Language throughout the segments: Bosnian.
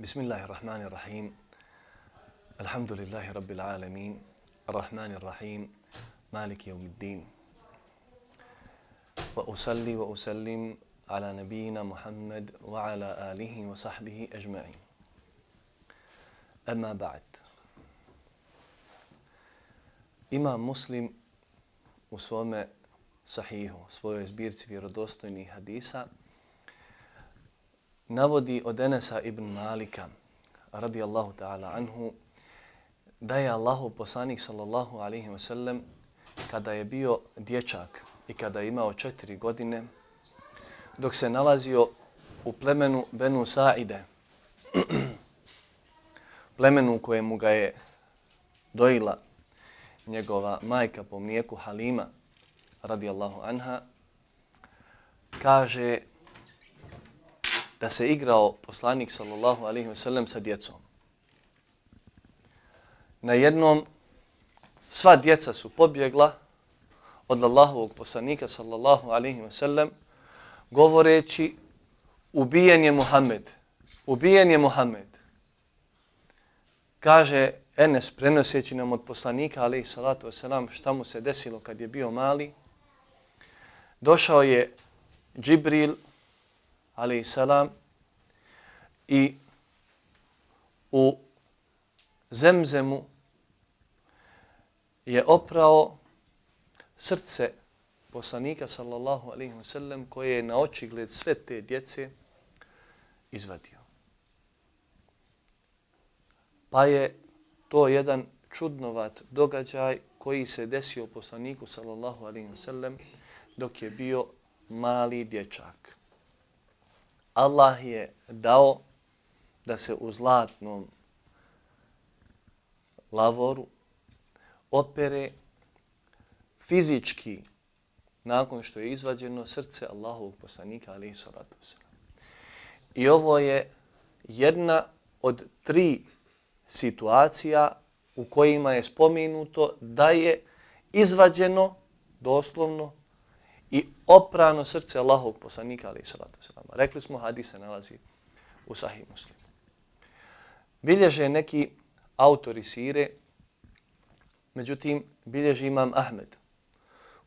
بسم الله الرحمن الرحيم الحمد لله رب العالمين الرحمن الرحيم مالك يوم الدين وأصلي وأسلم على نبينا محمد وعلى آله وصحبه أجمعين أما بعد إمام مسلم u svome sahihu, svojoj zbirci vjerodostojnih hadisa, navodi od Enesa ibn Malika, radijallahu ta'ala anhu, da je Allahu poslanik sallallahu alaihi wa sallam, kada je bio dječak i kada je imao četiri godine, dok se nalazio u plemenu Benu Saide, plemenu kojemu ga je dojila njegova majka po mlijeku Halima, radijallahu anha, kaže da se igrao poslanik sallallahu alaihi ve sellem sa djecom. Na jednom sva djeca su pobjegla od Allahovog poslanika sallallahu alaihi ve sellem govoreći ubijen je Muhammed, ubijen je Muhammed. Kaže Enes prenoseći nam od poslanika alaihi salatu wa šta mu se desilo kad je bio mali. Došao je Džibril alaihi salam, i u zemzemu je oprao srce poslanika sallallahu alaihi wa sallam koje je na oči gled sve te djece izvadio. Pa je to jedan čudnovat događaj koji se desio poslaniku sallallahu alaihi wa sallam dok je bio mali dječak. Allah je dao da se u zlatnom lavoru opere fizički nakon što je izvađeno srce Allahovog poslanika alaihi salatu I ovo je jedna od tri situacija u kojima je spomenuto da je izvađeno doslovno i oprano srce Allahovog poslanika alaihi salatu Rekli smo hadis se nalazi u sahih muslimu bilježe neki autori sire, međutim bilježi imam Ahmed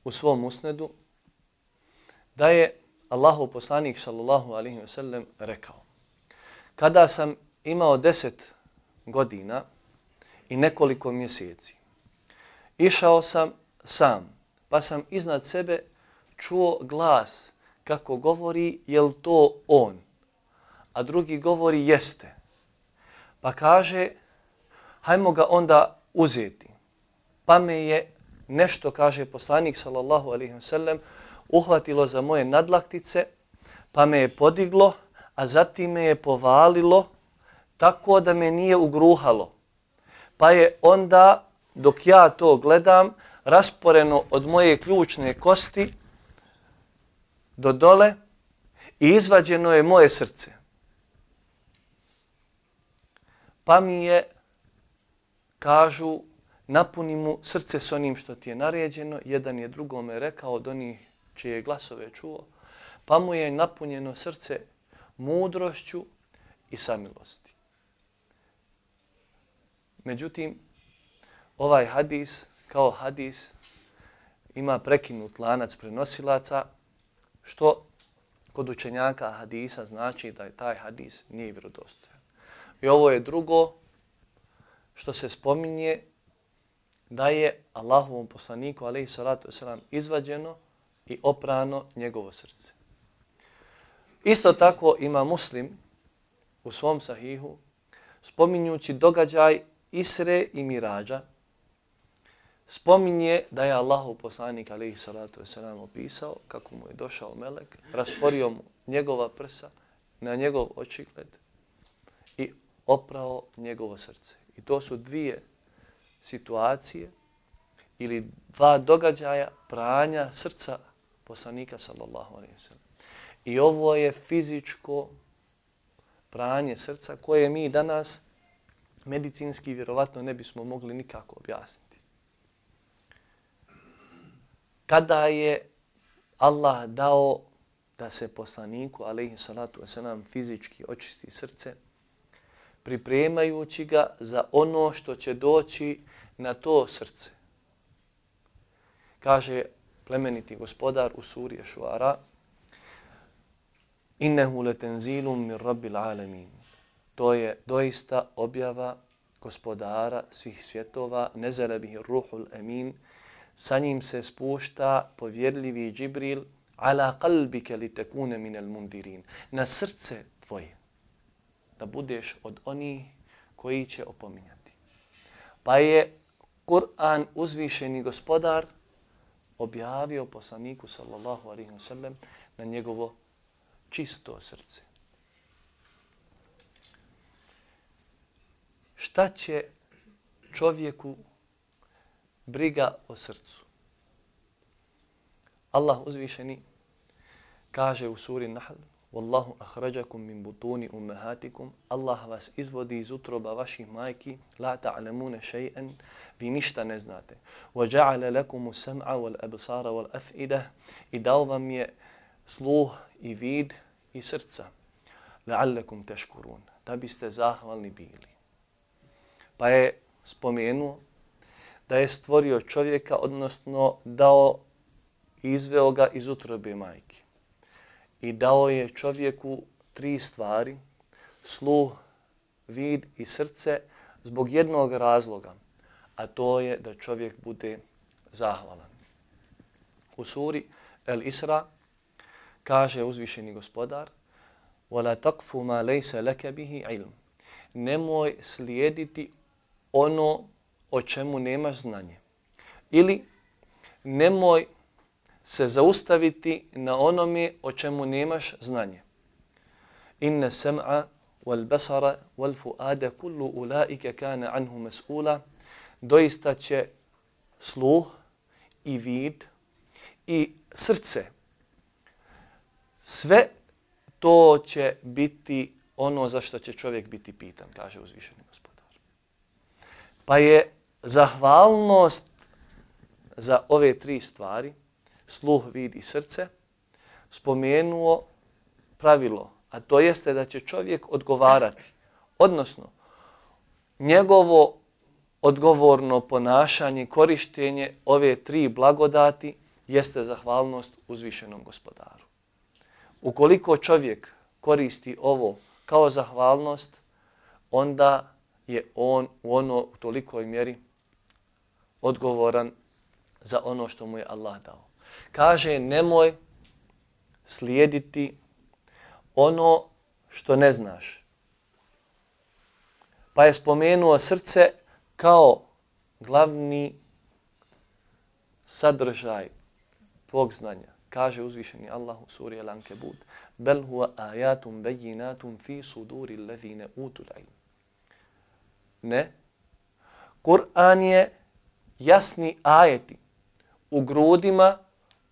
u svom usnedu, da je Allahu poslanik sallallahu alaihi ve sellem rekao kada sam imao deset godina i nekoliko mjeseci, išao sam sam, pa sam iznad sebe čuo glas kako govori jel to on, a drugi govori jeste. Pa kaže, hajmo ga onda uzeti. Pa me je nešto, kaže poslanik sallallahu alaihi wa sallam, uhvatilo za moje nadlaktice, pa me je podiglo, a zatim me je povalilo tako da me nije ugruhalo. Pa je onda, dok ja to gledam, rasporeno od moje ključne kosti do dole i izvađeno je moje srce pa mi je, kažu, napuni mu srce s onim što ti je naređeno, jedan je drugome rekao od onih čije glasove čuo, pa mu je napunjeno srce mudrošću i samilosti. Međutim, ovaj hadis, kao hadis, ima prekinut lanac prenosilaca, što kod učenjaka hadisa znači da je taj hadis nije vjerodostojan. I ovo je drugo što se spominje da je Allahovom poslaniku alaihi salatu wasalam izvađeno i oprano njegovo srce. Isto tako ima muslim u svom sahihu spominjući događaj Isre i Mirađa spominje da je Allahov poslanik alaihi salatu wasalam opisao kako mu je došao melek, rasporio mu njegova prsa na njegov očigled oprao njegovo srce. I to su dvije situacije ili dva događaja pranja srca poslanika sallallahu alaihi wa I ovo je fizičko pranje srca koje mi danas medicinski vjerovatno ne bismo mogli nikako objasniti. Kada je Allah dao da se poslaniku alaihi salatu wasalam fizički očisti srce, pripremajući ga za ono što će doći na to srce. Kaže plemeniti gospodar u suri Šuara, Innehu letenzilum mir rabbil alamin. To je doista objava gospodara svih svjetova, nezele ruhul amin, sa njim se spušta povjerljivi Džibril ala kalbike li tekune minel mundirin. Na srce tvoje. Da budeš od onih koji će opominjati. Pa je Kur'an uzvišeni gospodar objavio poslaniku sallallahu alaihi wa sallam na njegovo čisto srce. Šta će čovjeku briga o srcu? Allah uzvišeni kaže u suri Nahl Wallahu akhrajakum min butuni ummahatikum. Allah vas izvodi iz utroba vaših majki. La ta'lamuna shay'an. Vi ništa ne znate. Wa ja'ala lakum as-sam'a wal absara wal af'ida. I dao vam je sluh i vid i srca. La'allakum tashkurun. Da biste zahvalni bili. Pa je spomenuo da je stvorio čovjeka odnosno dao izveo ga iz utrobe majke i dao je čovjeku tri stvari, sluh, vid i srce, zbog jednog razloga, a to je da čovjek bude zahvalan. U suri El Isra kaže uzvišeni gospodar وَلَا تَقْفُ مَا لَيْسَ لَكَ بِهِ عِلْمٍ Nemoj slijediti ono o čemu nemaš znanje. Ili nemoj se zaustaviti na onome o čemu nemaš znanje. Inna sam'a wal basara wal fuada kullu ulaika kana anhu mas'ula. Doista će sluh i vid i srce sve to će biti ono za što će čovjek biti pitan, kaže uzvišeni gospodar. Pa je zahvalnost za ove tri stvari sluh, vid i srce, spomenuo pravilo, a to jeste da će čovjek odgovarati. Odnosno, njegovo odgovorno ponašanje, korištenje ove tri blagodati jeste zahvalnost uzvišenom gospodaru. Ukoliko čovjek koristi ovo kao zahvalnost, onda je on u ono u tolikoj mjeri odgovoran za ono što mu je Allah dao kaže nemoj slijediti ono što ne znaš. Pa je spomenuo srce kao glavni sadržaj tvog znanja. Kaže uzvišeni Allah u suri Al-Ankebut Bel huwa ajatum bejinatum fi suduri levine utul ilm. Ne. Kur'an je jasni ajeti u grudima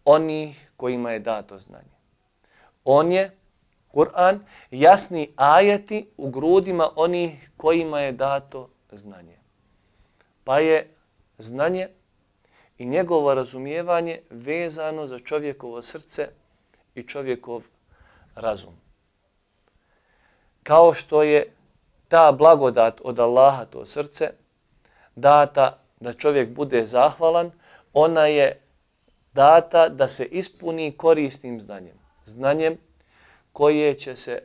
onih kojima je dato znanje. On je, Kur'an, jasni ajeti u grudima onih kojima je dato znanje. Pa je znanje i njegovo razumijevanje vezano za čovjekovo srce i čovjekov razum. Kao što je ta blagodat od Allaha, to srce, data da čovjek bude zahvalan, ona je data da se ispuni korisnim znanjem. Znanjem koje će se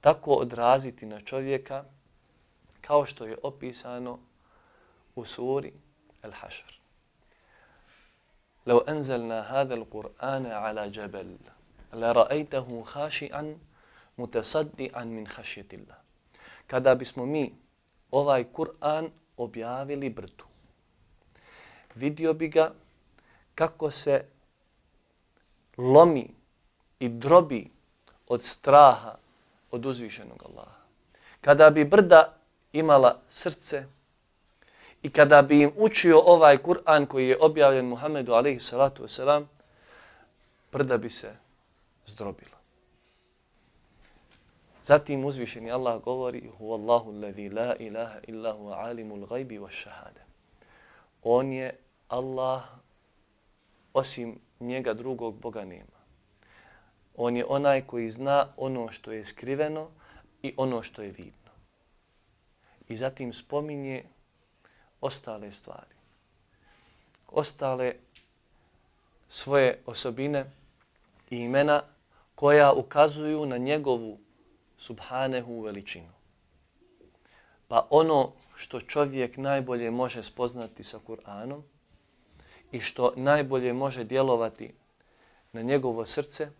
tako odraziti na čovjeka kao što je opisano u suri Al-Hashr. لو أنزلنا هذا القرآن على جبل لرأيته خاشعا متصدعا من خشية الله. Kada bismo mi ovaj Kur'an objavili brdu, vidio bi ga kako se lomi i drobi od straha od uzvišenog Allaha. Kada bi brda imala srce i kada bi im učio ovaj Kur'an koji je objavljen Muhammedu alaihi salatu wasalam, brda bi se zdrobila. Zatim uzvišeni Allah govori Huvallahu alladhi la ilaha illa huwa alimul ghaibi wa shahada. On je Allah, osim njega drugog Boga nema. On je onaj koji zna ono što je skriveno i ono što je vidno. I zatim spominje ostale stvari. Ostale svoje osobine i imena koja ukazuju na njegovu subhanehu veličinu. Pa ono što čovjek najbolje može spoznati sa Kur'anom i što najbolje može djelovati na njegovo srce,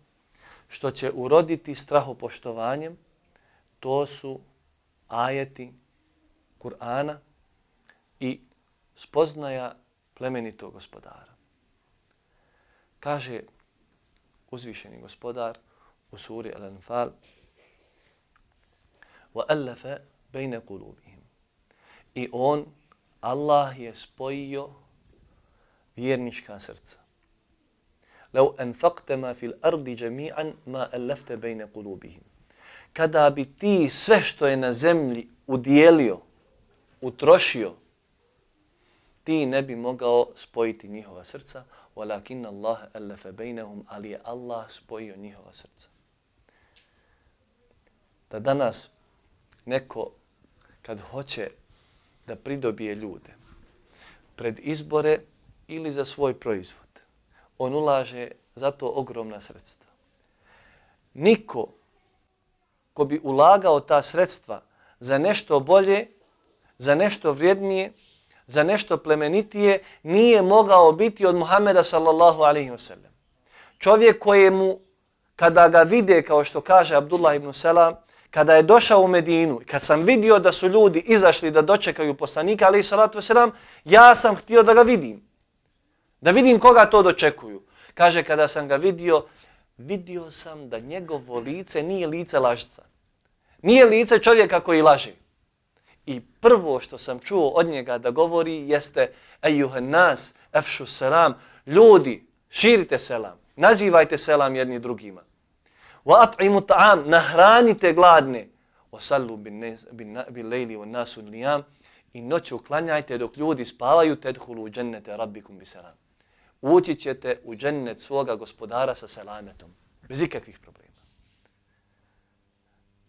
što će uroditi strahopoštovanjem, to su ajeti Kur'ana i spoznaja plemenitog gospodara. Kaže uzvišeni gospodar u suri Al-Anfal وَأَلَّفَ بَيْنَ قُلُوبِهِمْ I on, Allah je spojio vjernička srca. Lau anfaqta ma fil ardi jami'an ma alafta bayna qulubihim. Kada bi ti sve što je na zemlji udijelio, utrošio, ti ne bi mogao spojiti njihova srca, walakin Allah alafa bejnehum, ali je Allah spojio njihova srca. Da danas neko kad hoće da pridobije ljude pred izbore ili za svoj proizvod, on ulaže za to ogromna sredstva. Niko ko bi ulagao ta sredstva za nešto bolje, za nešto vrijednije, za nešto plemenitije, nije mogao biti od Muhameda sallallahu alaihi wasallam. Čovjek kojemu, kada ga vide, kao što kaže Abdullah ibn Salam, kada je došao u Medinu, kad sam vidio da su ljudi izašli da dočekaju poslanika, alaihi salatu wasalam, ja sam htio da ga vidim. Da vidim koga to dočekuju. Kaže, kada sam ga vidio, vidio sam da njegovo lice nije lice lažca. Nije lice čovjeka koji laži. I prvo što sam čuo od njega da govori jeste Ejuhe nas, efšu selam, ljudi, širite selam, nazivajte selam jedni drugima. Wa at'imu ta'am, nahranite gladne. Wa sallu bin lejli wa nasu nijam. I noću klanjajte dok ljudi spavaju, tedhulu džennete rabbikum bi selam ući ćete u džennet svoga gospodara sa selametom. Bez ikakvih problema.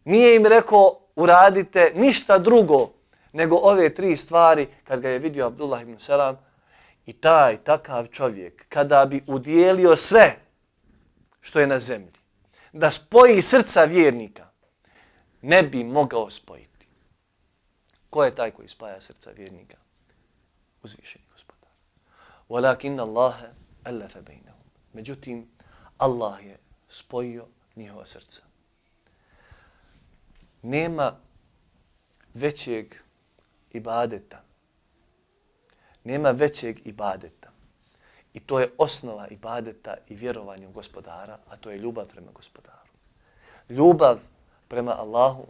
Nije im rekao uradite ništa drugo nego ove tri stvari kad ga je vidio Abdullah ibn Salam i taj takav čovjek kada bi udijelio sve što je na zemlji da spoji srca vjernika ne bi mogao spojiti. Ko je taj koji spaja srca vjernika? Uzvišeni. Walakin الله ألف بينهم Međutim, Allah je spojio njihova srca. Nema većeg ibadeta. Nema većeg ibadeta. I to je osnova ibadeta i vjerovanja u gospodara, a to je ljubav prema gospodaru. Ljubav prema Allahu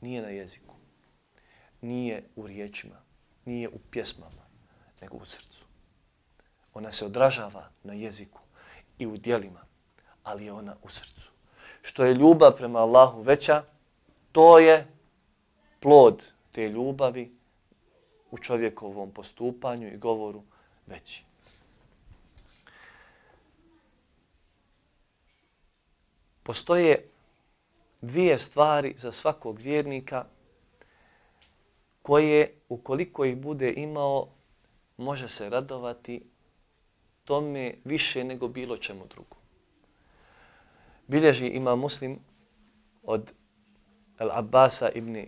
nije na jeziku, nije u riječima, nije u pjesmama, nego u srcu. Ona se odražava na jeziku i u dijelima, ali je ona u srcu. Što je ljubav prema Allahu veća, to je plod te ljubavi u čovjekovom postupanju i govoru veći. Postoje dvije stvari za svakog vjernika koje, ukoliko ih bude imao, može se radovati tome više nego bilo čemu drugom. Bilježi ima muslim od Al-Abbasa ibn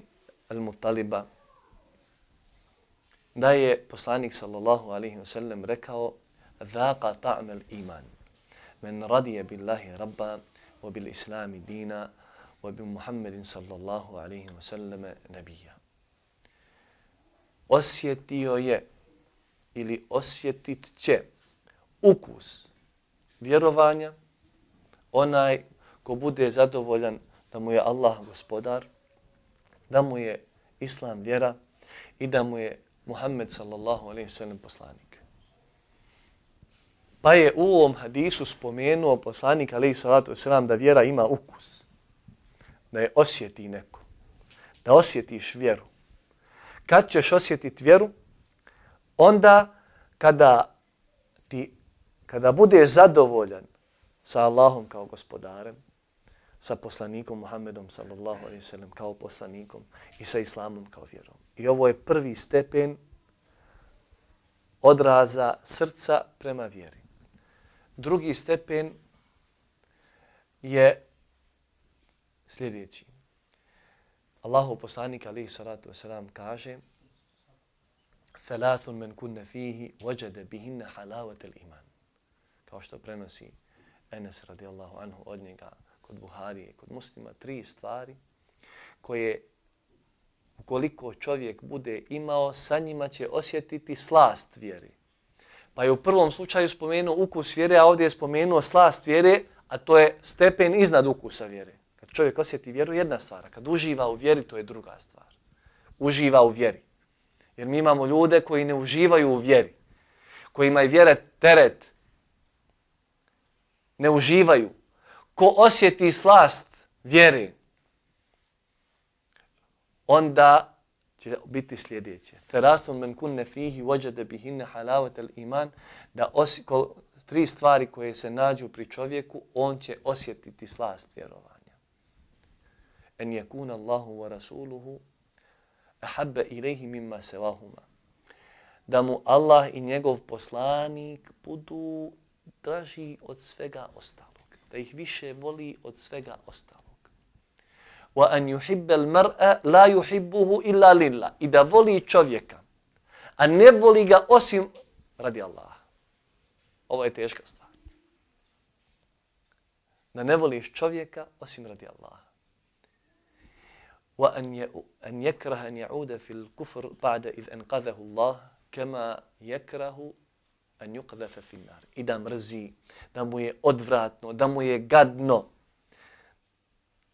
Al-Mutaliba da je poslanik sallallahu alaihi wa sallam rekao Zaka ta'mel iman men radije billahi rabba wa bil islami dina wa bi Muhammedin sallallahu alaihi wa sallam nabija. Osjetio je ili osjetit će ukus vjerovanja, onaj ko bude zadovoljan da mu je Allah gospodar, da mu je Islam vjera i da mu je Muhammed sallallahu alaihi sallam poslanik. Pa je u ovom hadisu spomenuo poslanik alaihi sallatu sallam da vjera ima ukus, da je osjeti neko, da osjetiš vjeru. Kad ćeš osjetiti vjeru? Onda kada ti kada bude zadovoljan sa Allahom kao gospodarem, sa poslanikom Muhammedom sallallahu alaihi sallam kao poslanikom i sa islamom kao vjerom. I ovo je prvi stepen odraza srca prema vjeri. Drugi stepen je sljedeći. Allahu poslanik alaihi salatu wasalam kaže Thalathun men kunne fihi wajade bihinne halavat iman. Kao što prenosi Enes radijallahu anhu od njega kod Buharije kod muslima, tri stvari koje ukoliko čovjek bude imao, sa njima će osjetiti slast vjere. Pa je u prvom slučaju spomenuo ukus vjere, a ovdje je spomenuo slast vjere, a to je stepen iznad ukusa vjere. Kad čovjek osjeti vjeru, jedna stvar. Kad uživa u vjeri, to je druga stvar. Uživa u vjeri. Jer mi imamo ljude koji ne uživaju u vjeri. Koji imaju vjera teret. Ne uživaju. Ko osjeti slast vjere, onda će biti sljedeće. Therathun men kunne fihi vođade bihinne halavatel iman, da osi, ko, tri stvari koje se nađu pri čovjeku, on će osjetiti slast vjerovanja. En yakuna Allahu wa rasuluhu ahabba ilayhi mimma sawahuma. Da mu Allah i njegov poslanik budu draži od svega ostalog. Da ih više voli od svega ostalog wa an yuhibba al-mar'a la yuhibbuhu illa lillah. I da voli čovjeka, a ne voli ga osim radi Allaha. Ovo je teška stvar. Da ne voliš čovjeka osim radi Allaha. Wa an an yakraha an ya'uda fi al-kufr ba'da id anqadhahu Allah kama yakrahu an yuqdhafa fi nar. I da mrzi, da mu je odvratno, da mu je gadno,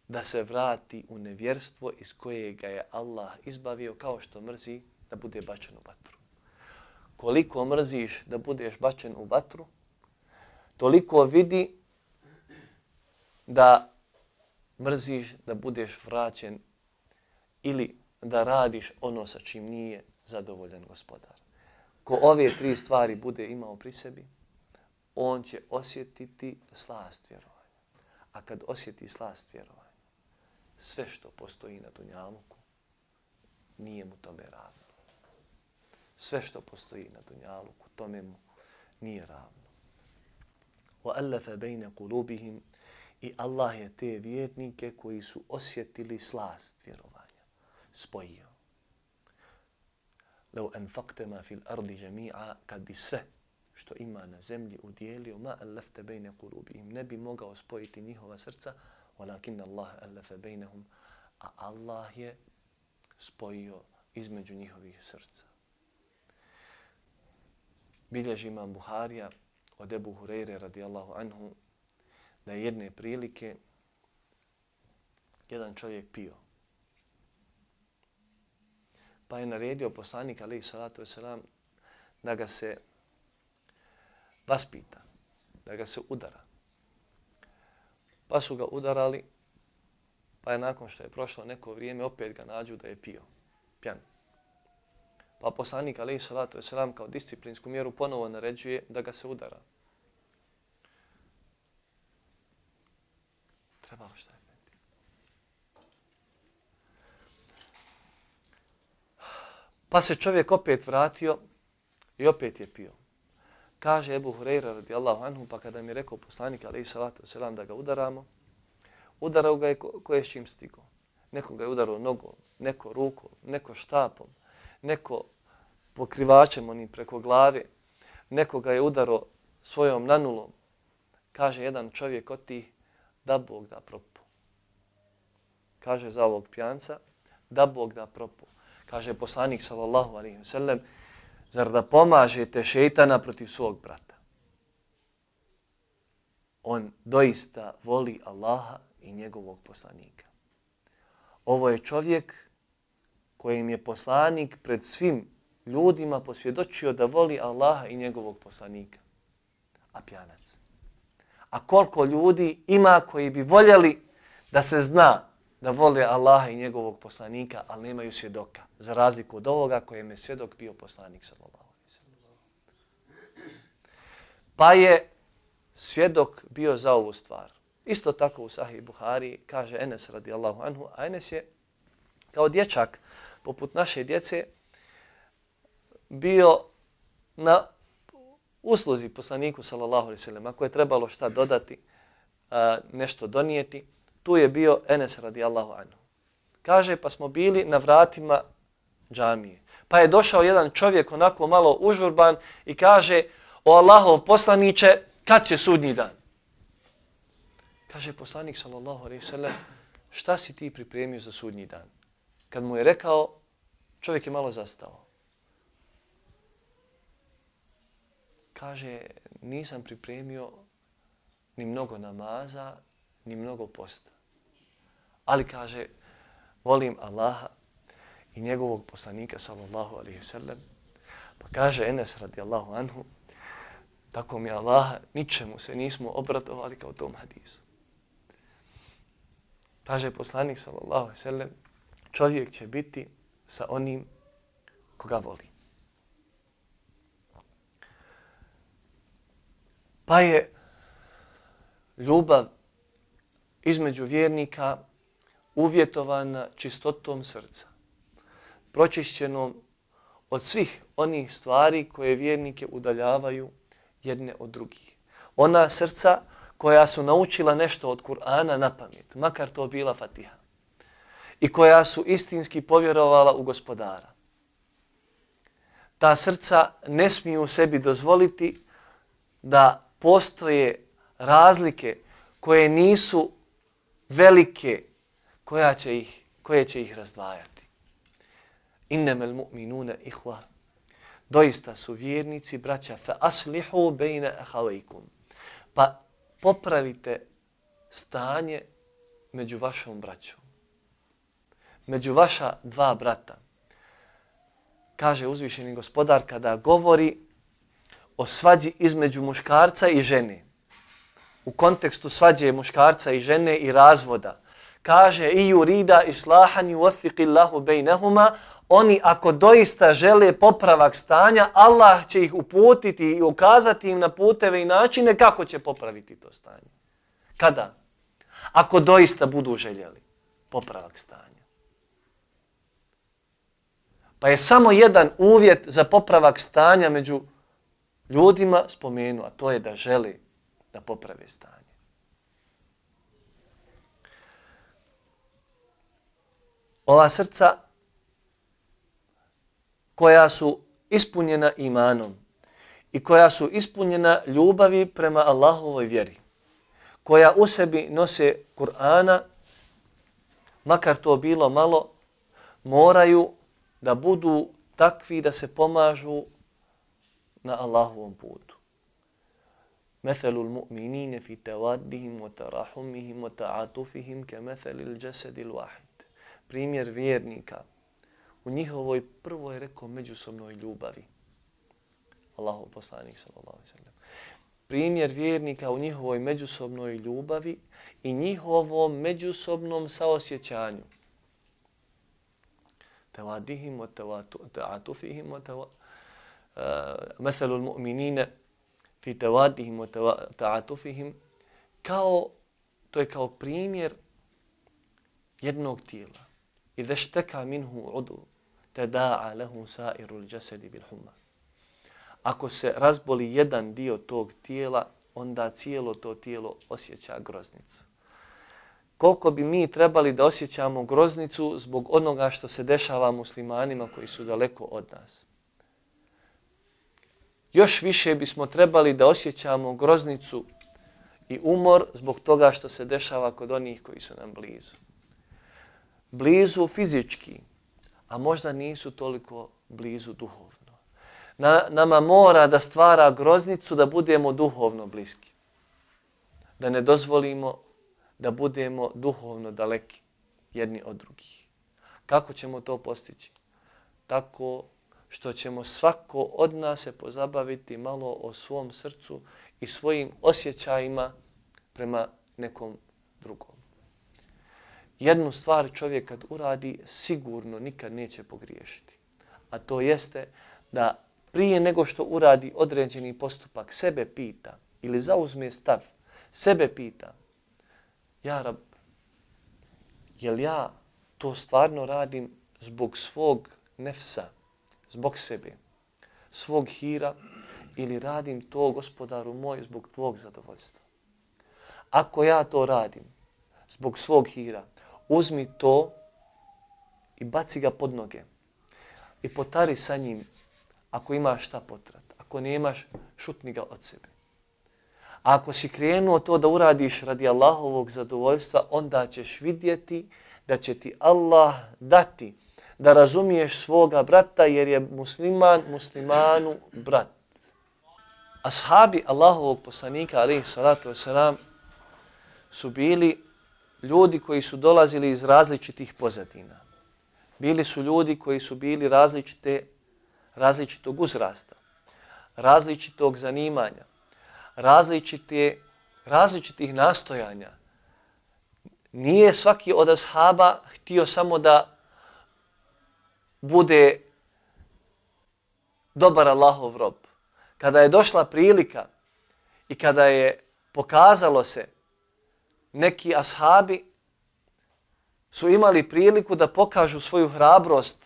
da se vrati u nevjerstvo iz kojega je Allah izbavio kao što mrzi da bude bačen u vatru. Koliko mrziš da budeš bačen u vatru, toliko vidi da mrziš da budeš vraćen ili da radiš ono sa čim nije zadovoljan gospodar Ko ove tri stvari bude imao pri sebi, on će osjetiti slast vjerovanja. A kad osjeti slast vjerovanja, sve što postoji na Dunjaluku nije mu tome ravno. Sve što postoji na Dunjaluku tome mu nije ravno. وَأَلَّفَ بَيْنَ قُلُوبِهِمْ I Allah je te vjernike koji su osjetili slast vjerovanja. Spojio. لَوْ أَنْفَقْتَ مَا فِي الْأَرْضِ جَمِيعًا Kad bi sve što ima na zemlji udjelio, ma أَلَّفْتَ بَيْنَ قُلُوبِهِمْ Ne bi mogao spojiti njihova srca, walakin Allah alafa bainahum a Allah je spojio između njihovih srca. Bilježi imam Buharija od Ebu Hureyre radijallahu anhu da je jedne prilike jedan čovjek pio. Pa je naredio poslanik alaih salatu wasalam da ga se vaspita, da ga se udara pa su ga udarali, pa je nakon što je prošlo neko vrijeme, opet ga nađu da je pio, pjan. Pa poslanik, alaih salatu wasalam, kao disciplinsku mjeru ponovo naređuje da ga se udara. Trebalo šta je. Pa se čovjek opet vratio i opet je pio. Kaže Ebu Hureyra radijallahu anhu, pa kada mi je rekao poslanik, alaihi salatu wasalam da ga udaramo, udarao ga je ko, ko je s čim stigo. Neko ga je udarao nogom, neko rukom, neko štapom, neko pokrivačem onim preko glave, neko ga je udarao svojom nanulom. Kaže jedan čovjek od tih, da Bog da propu. Kaže za ovog pjanca, da Bog da propu. Kaže poslanik sallallahu alaihi wa sallam, Zar da pomažete šeitana protiv svog brata? On doista voli Allaha i njegovog poslanika. Ovo je čovjek kojim je poslanik pred svim ljudima posvjedočio da voli Allaha i njegovog poslanika. A pjanac. A koliko ljudi ima koji bi voljeli da se zna da vole Allaha i njegovog poslanika, ali nemaju svjedoka. Za razliku od ovoga kojem je svjedok bio poslanik sallallahu Pa je svjedok bio za ovu stvar. Isto tako u Sahih Buhari kaže Enes radijallahu anhu, a Enes je kao dječak poput naše djece bio na usluzi poslaniku sallallahu alejhi ve sellem ako je trebalo šta dodati nešto donijeti tu je bio Enes radijallahu anhu. Kaže pa smo bili na vratima džamije. Pa je došao jedan čovjek onako malo užurban i kaže o Allahov poslanice kad će sudnji dan? Kaže poslanik sallallahu alejhi ve sellem šta si ti pripremio za sudnji dan? Kad mu je rekao čovjek je malo zastao. Kaže, nisam pripremio ni mnogo namaza, ni mnogo posta. Ali kaže, volim Allaha i njegovog poslanika, sallallahu alaihi sallam. Pa kaže Enes radijallahu anhu, tako mi Allaha, ničemu se nismo obratovali kao tom hadisu. Kaže poslanik, sallallahu alaihi sallam, čovjek će biti sa onim koga voli. Pa je ljubav između vjernika uvjetovana čistotom srca, pročišćenom od svih onih stvari koje vjernike udaljavaju jedne od drugih. Ona srca koja su naučila nešto od Kur'ana na pamet, makar to bila Fatiha, i koja su istinski povjerovala u gospodara. Ta srca ne smiju sebi dozvoliti da postoje razlike koje nisu velike koja će ih, koje će ih razdvajati. Innemel mu'minuna ihva. Doista su vjernici, braća, fa aslihu bejne ahavajkum. Pa popravite stanje među vašom braćom. Među vaša dva brata. Kaže uzvišeni gospodar kada govori o svađi između muškarca i žene. U kontekstu svađe muškarca i žene i razvoda. Kaže i yurida islahan yuwaffiq Allahu bainahuma oni ako doista žele popravak stanja Allah će ih uputiti i ukazati im na puteve i načine kako će popraviti to stanje. Kada? Ako doista budu željeli popravak stanja. Pa je samo jedan uvjet za popravak stanja među ljudima spomenu, a to je da želi da poprave stanje. Ova srca koja su ispunjena imanom i koja su ispunjena ljubavi prema Allahovoj vjeri, koja u sebi nose Kur'ana, makar to bilo malo, moraju da budu takvi da se pomažu na Allahovom putu. مثل المؤمنين في fi tevaddihim wa tarahumihim wa ta'atufihim wahid Primjer vjernika u njihovoj prvoj rekao međusobnoj ljubavi. Allahov poslanik sallallahu alaihi sallam. Primjer vjernika u njihovoj međusobnoj ljubavi i njihovom međusobnom saosjećanju. Tevadihim wa ta'atufihim wa ta'atufihim مثل المؤمنين في توادهم وتعاطفهم kao to je kao primjer jednog tijela idha shtaka minhu udu tadaa lahu sa'irul jasad bil humma. Ako se razboli jedan dio tog tijela onda cijelo to tijelo osjeća groznicu. Koliko bi mi trebali da osjećamo groznicu zbog onoga što se dešava muslimanima koji su daleko od nas? Još više bismo trebali da osjećamo groznicu i umor zbog toga što se dešava kod onih koji su nam blizu. Blizu fizički, a možda nisu toliko blizu duhovno. Na, nama mora da stvara groznicu da budemo duhovno bliski. Da ne dozvolimo da budemo duhovno daleki jedni od drugih. Kako ćemo to postići? Tako što ćemo svako od nas se pozabaviti malo o svom srcu i svojim osjećajima prema nekom drugom. Jednu stvar čovjek kad uradi sigurno nikad neće pogriješiti. A to jeste da prije nego što uradi određeni postupak sebe pita ili zauzme stav, sebe pita ja rab, jel ja to stvarno radim zbog svog nefsa, zbog sebe, svog hira ili radim to, gospodaru moj, zbog tvog zadovoljstva. Ako ja to radim zbog svog hira, uzmi to i baci ga pod noge i potari sa njim ako imaš šta potrat. Ako nemaš, šutni ga od sebe. A ako si krenuo to da uradiš radi Allahovog zadovoljstva, onda ćeš vidjeti da će ti Allah dati da razumiješ svoga brata jer je musliman muslimanu brat. Ashabi Allahovog poslanika, alaih salatu wasalam, su bili ljudi koji su dolazili iz različitih pozadina. Bili su ljudi koji su bili različite, različitog uzrasta, različitog zanimanja, različite, različitih nastojanja. Nije svaki od ashaba htio samo da bude dobar Allahov rob. Kada je došla prilika i kada je pokazalo se neki ashabi su imali priliku da pokažu svoju hrabrost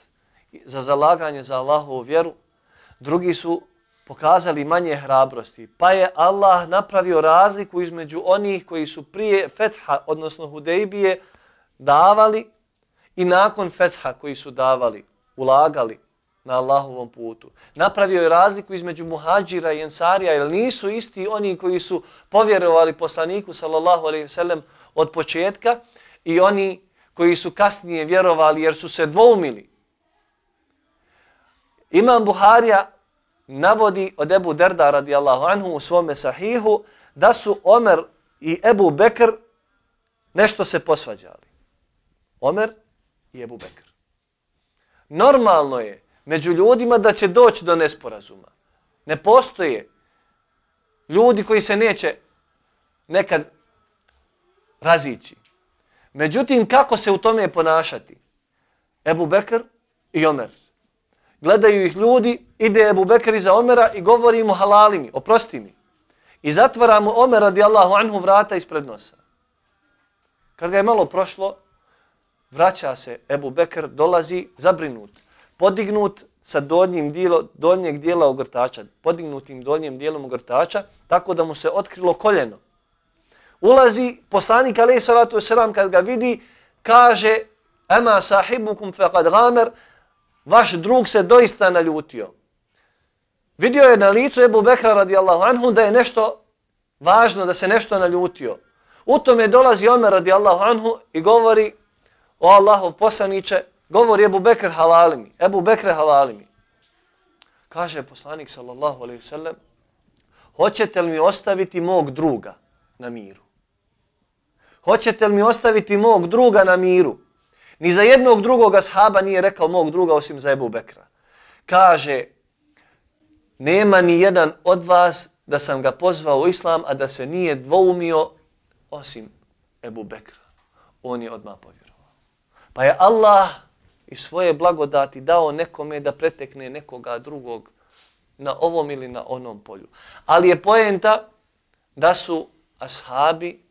za zalaganje za Allahovu vjeru, drugi su pokazali manje hrabrosti. Pa je Allah napravio razliku između onih koji su prije Fetha, odnosno Hudejbije, davali i nakon Fetha koji su davali, ulagali na Allahovom putu. Napravio je razliku između muhađira i ensarija, jer nisu isti oni koji su povjerovali poslaniku, sallallahu alaihi sellem, od početka i oni koji su kasnije vjerovali jer su se dvoumili. Imam Buharija navodi od Ebu Derda radijallahu anhu u svome sahihu da su Omer i Ebu Bekr nešto se posvađali. Omer i Ebu Bekr. Normalno je među ljudima da će doći do nesporazuma. Ne postoje ljudi koji se neće nekad razići. Međutim, kako se u tome ponašati? Ebu Bekr i Omer. Gledaju ih ljudi, ide Ebu Bekr iza Omera i govori mu halali mi, oprosti mi. I zatvara mu Omer radijallahu anhu vrata ispred nosa. Kad ga je malo prošlo, vraća se Ebu Bekr, dolazi zabrinut, podignut sa donjim dijelo, donjeg dijela ogrtača, podignutim donjim dijelom ogrtača, tako da mu se otkrilo koljeno. Ulazi poslanik alaih salatu wasalam kad ga vidi kaže Ema sahibukum faqad gamer, vaš drug se doista naljutio. Vidio je na licu Ebu Bekra radijallahu anhu da je nešto važno, da se nešto naljutio. U tome dolazi Omer radijallahu anhu i govori o Allahov poslaniće, govori Ebu Bekr halalimi, Ebu Bekre halalimi. Kaže poslanik sallallahu alaihi sallam, hoćete li mi ostaviti mog druga na miru? hoćete li mi ostaviti mog druga na miru? Ni za jednog drugog ashaba nije rekao mog druga osim za Ebu Bekra. Kaže, nema ni jedan od vas da sam ga pozvao u islam, a da se nije dvoumio osim Ebu Bekra. On je odmah povjerovao. Pa je Allah i svoje blagodati dao nekome da pretekne nekoga drugog na ovom ili na onom polju. Ali je poenta da su ashabi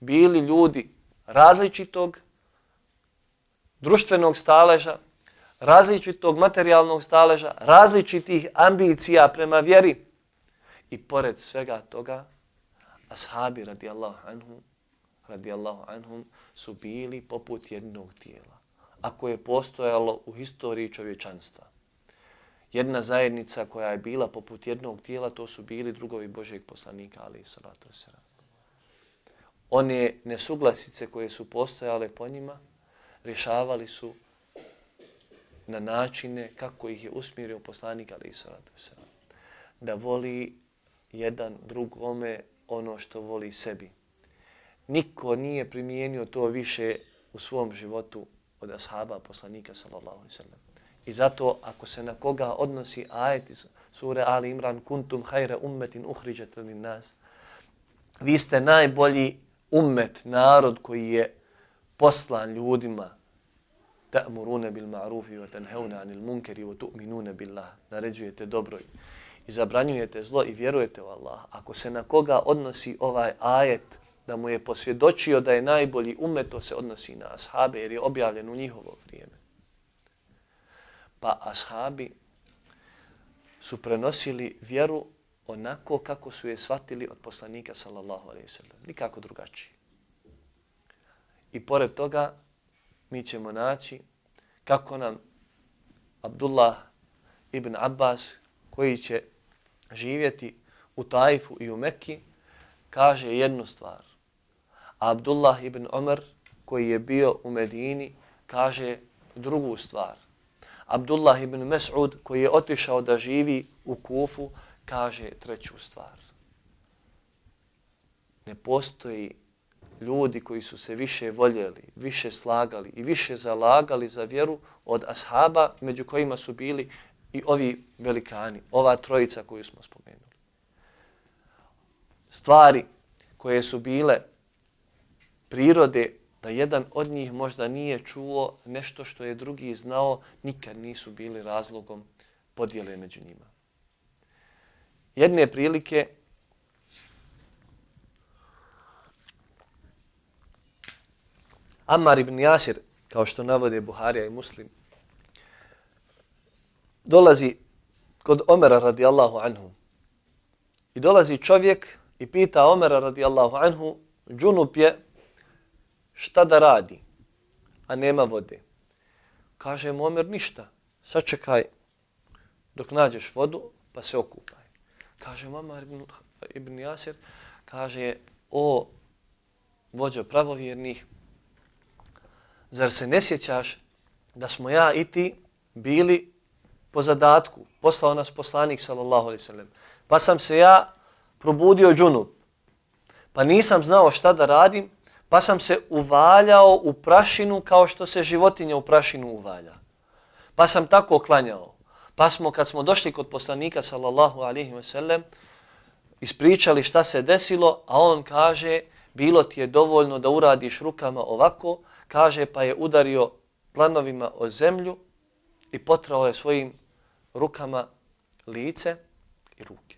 bili ljudi različitog društvenog staleža, različitog materijalnog staleža, različitih ambicija prema vjeri. I pored svega toga, ashabi radijallahu anhum, radijallahu anhum su bili poput jednog tijela. Ako je postojalo u historiji čovječanstva, jedna zajednica koja je bila poput jednog tijela, to su bili drugovi Božeg poslanika, ali i salatu wasalam. One nesuglasice koje su postojale po njima, rješavali su na načine kako ih je usmjerio poslanik Ali Isalatu Da voli jedan drugome ono što voli sebi. Niko nije primijenio to više u svom životu od ashaba poslanika sallallahu alaihi sallam. I zato ako se na koga odnosi ajet iz sure Ali Imran kuntum hajre ummetin uhriđet nas, vi ste najbolji ummet, narod koji je poslan ljudima ta'muruna bil ma'rufi wa tanhauna 'anil munkari wa tu'minuna billah. Naređujete dobro i zabranjujete zlo i vjerujete u Allah. Ako se na koga odnosi ovaj ajet da mu je posvjedočio da je najbolji umet, to se odnosi na ashabe jer je objavljen u njihovo vrijeme. Pa ashabi su prenosili vjeru onako kako su je shvatili od poslanika sallallahu alaihi sallam. Nikako drugačije. I pored toga mi ćemo naći kako nam Abdullah ibn Abbas koji će živjeti u Tajfu i u Mekki kaže jednu stvar. Abdullah ibn Umar koji je bio u Medini kaže drugu stvar. Abdullah ibn Mas'ud koji je otišao da živi u Kufu kaže treću stvar. Ne postoji ljudi koji su se više voljeli, više slagali i više zalagali za vjeru od ashaba, među kojima su bili i ovi velikani, ova trojica koju smo spomenuli. Stvari koje su bile prirode da jedan od njih možda nije čuo nešto što je drugi znao, nikad nisu bili razlogom podjele među njima. Jedne prilike Ammar ibn Jasir, kao što navode Buharija i Muslim, dolazi kod Omera radijallahu anhu. I dolazi čovjek i pita Omera radijallahu anhu, džunup je šta da radi, a nema vode. Kaže mu Omer ništa, sačekaj dok nađeš vodu pa se okupaj. Kaže mama ibn, ibn Jasir, kaže o vođo pravovjernih, zar se ne sjećaš da smo ja i ti bili po zadatku, poslao nas poslanik sallallahu alaihi sallam, pa sam se ja probudio džunup, pa nisam znao šta da radim, pa sam se uvaljao u prašinu kao što se životinja u prašinu uvalja. Pa sam tako klanjao. Pa smo, kad smo došli kod poslanika, sallallahu alaihi ve sellem ispričali šta se desilo, a on kaže, bilo ti je dovoljno da uradiš rukama ovako, kaže, pa je udario planovima o zemlju i potrao je svojim rukama lice i ruke.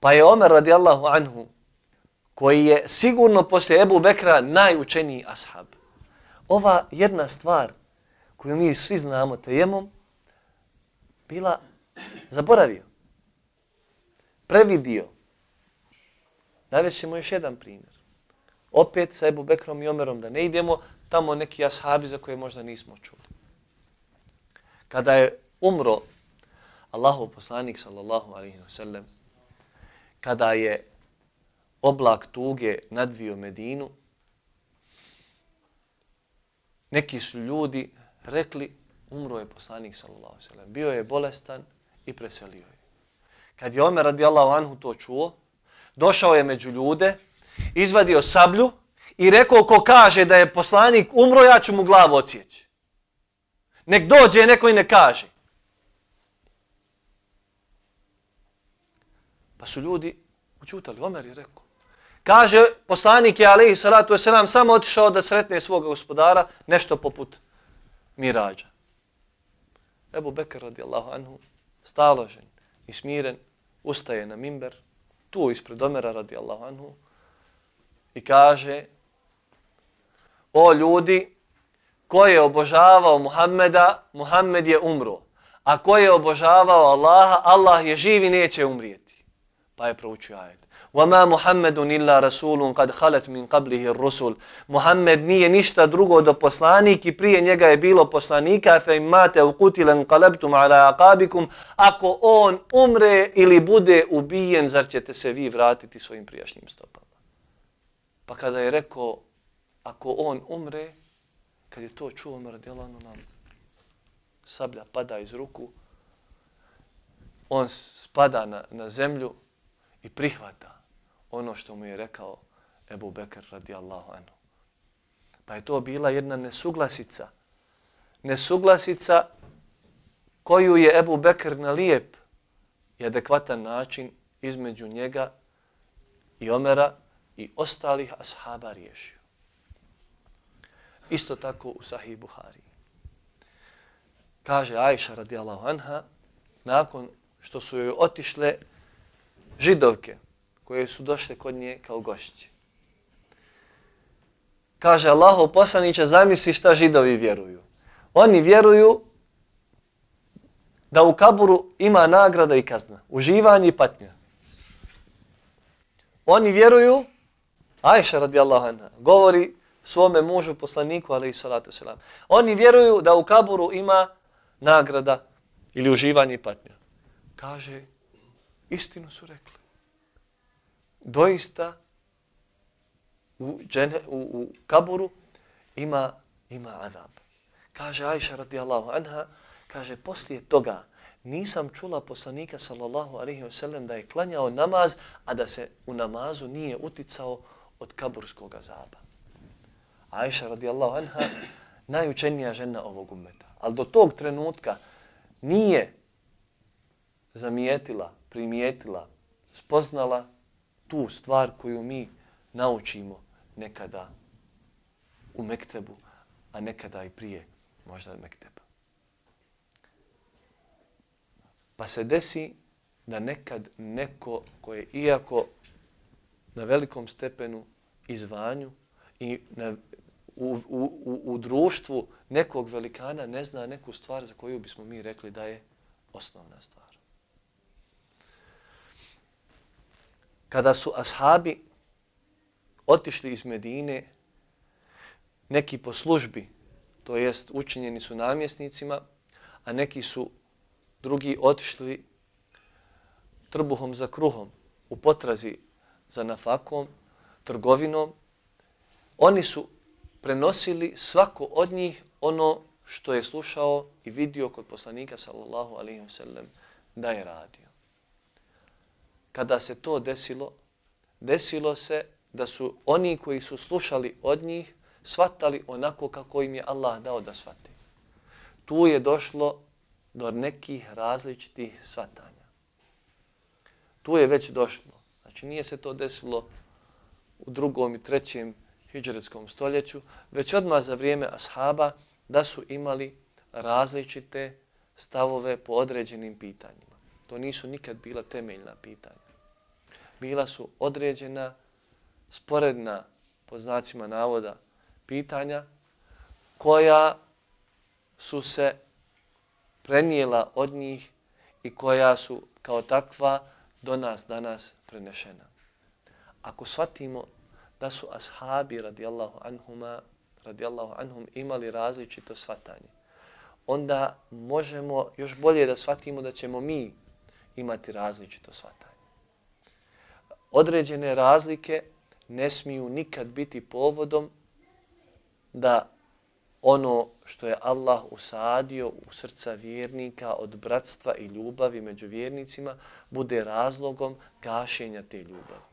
Pa je Omer radijallahu anhu koji je sigurno poslije Ebu Bekra najučeniji ashab. Ova jedna stvar koju mi svi znamo tejemom, bila zaboravio, previdio. Navešemo još jedan primjer. Opet sa Ebu Bekrom i Omerom da ne idemo, tamo neki ashabi za koje možda nismo čuli. Kada je umro Allahu poslanik sallallahu alaihi wa sallam, kada je oblak tuge nadvio Medinu, neki su ljudi rekli, umro je poslanik sallallahu alejhi ve sellem. Bio je bolestan i preselio je. Kad je Omer radijallahu anhu to čuo, došao je među ljude, izvadio sablju i rekao ko kaže da je poslanik umro, ja ću mu glavu odsjeći. Nek dođe neko i ne kaže. Pa su ljudi učutali. Omer je rekao, Kaže, poslanik je, alaihi salatu wasalam, samo otišao da sretne svoga gospodara, nešto poput mirađa. Ebu Bekr radijallahu anhu, staložen i smiren, ustaje na mimber, tu ispred Omera radijallahu anhu, i kaže, o ljudi, ko je obožavao Muhammeda, Muhammed je umro. A ko je obožavao Allaha, Allah je živ i neće umrijeti. Pa je proučio ajed. وَمَا مُحَمَّدٌ إِلَّا رَسُولٌ قَدْ خَلَتْ مِنْ قَبْلِهِ الرُّسُولُ Muhammed nije ništa drugo do poslanik i prije njega je bilo poslanika fe imate ukutilen qalabtum ala aqabikum ako on umre ili bude ubijen zar ćete se vi vratiti svojim prijašnjim stopama pa kada je rekao ako on umre kad je to čuo Omer radijallahu nam sablja pada iz ruku on spada na, na zemlju i prihvata ono što mu je rekao Ebu Bekr radijallahu anhu. Pa je to bila jedna nesuglasica. Nesuglasica koju je Ebu Bekr na lijep i adekvatan način između njega i Omera i ostalih ashaba riješio. Isto tako u Sahih Buhari. Kaže Ajša radijallahu anha, nakon što su joj otišle židovke, koje su došle kod nje kao gošće. Kaže Allahov poslaniće, zamisli šta židovi vjeruju. Oni vjeruju da u kaburu ima nagrada i kazna, uživanje i patnja. Oni vjeruju, Ajša radijallahu anha, govori svome mužu, poslaniku, ali i salatu selam. Oni vjeruju da u kaburu ima nagrada ili uživanje i patnja. Kaže, istinu su rekli. Doista u, džene, u, u kaburu ima, ima adab. Kaže Ajša radijallahu anha, kaže, poslije toga nisam čula poslanika sallallahu alaihi ve sellem da je klanjao namaz, a da se u namazu nije uticao od kaburskog azaba. Ajša radijallahu anha, najučenija žena ovog umeta. Ali do tog trenutka nije zamijetila, primijetila, spoznala tu stvar koju mi naučimo nekada u Mektebu, a nekada i prije možda Mekteba. Pa se desi da nekad neko koje iako na velikom stepenu i zvanju i na, u, u, u, u društvu nekog velikana ne zna neku stvar za koju bismo mi rekli da je osnovna stvar. Kada su ashabi otišli iz Medine, neki po službi, to jest učinjeni su namjesnicima, a neki su drugi otišli trbuhom za kruhom u potrazi za nafakom, trgovinom, oni su prenosili svako od njih ono što je slušao i vidio kod poslanika sallallahu alaihi wasallam da je radio. Kada se to desilo, desilo se da su oni koji su slušali od njih svatali onako kako im je Allah dao da svate. Tu je došlo do nekih različitih svatanja. Tu je već došlo. Znači nije se to desilo u drugom i trećem hijđarskom stoljeću, već odmah za vrijeme ashaba da su imali različite stavove po određenim pitanjima. To nisu nikad bila temeljna pitanja. Bila su određena, sporedna, po znacima navoda, pitanja koja su se prenijela od njih i koja su kao takva do nas danas prenešena. Ako shvatimo da su ashabi radijallahu anhuma radijallahu anhum imali različito shvatanje, onda možemo još bolje da shvatimo da ćemo mi imati različito shvatanje. Određene razlike ne smiju nikad biti povodom da ono što je Allah usadio u srca vjernika od bratstva i ljubavi među vjernicima bude razlogom gašenja te ljubavi.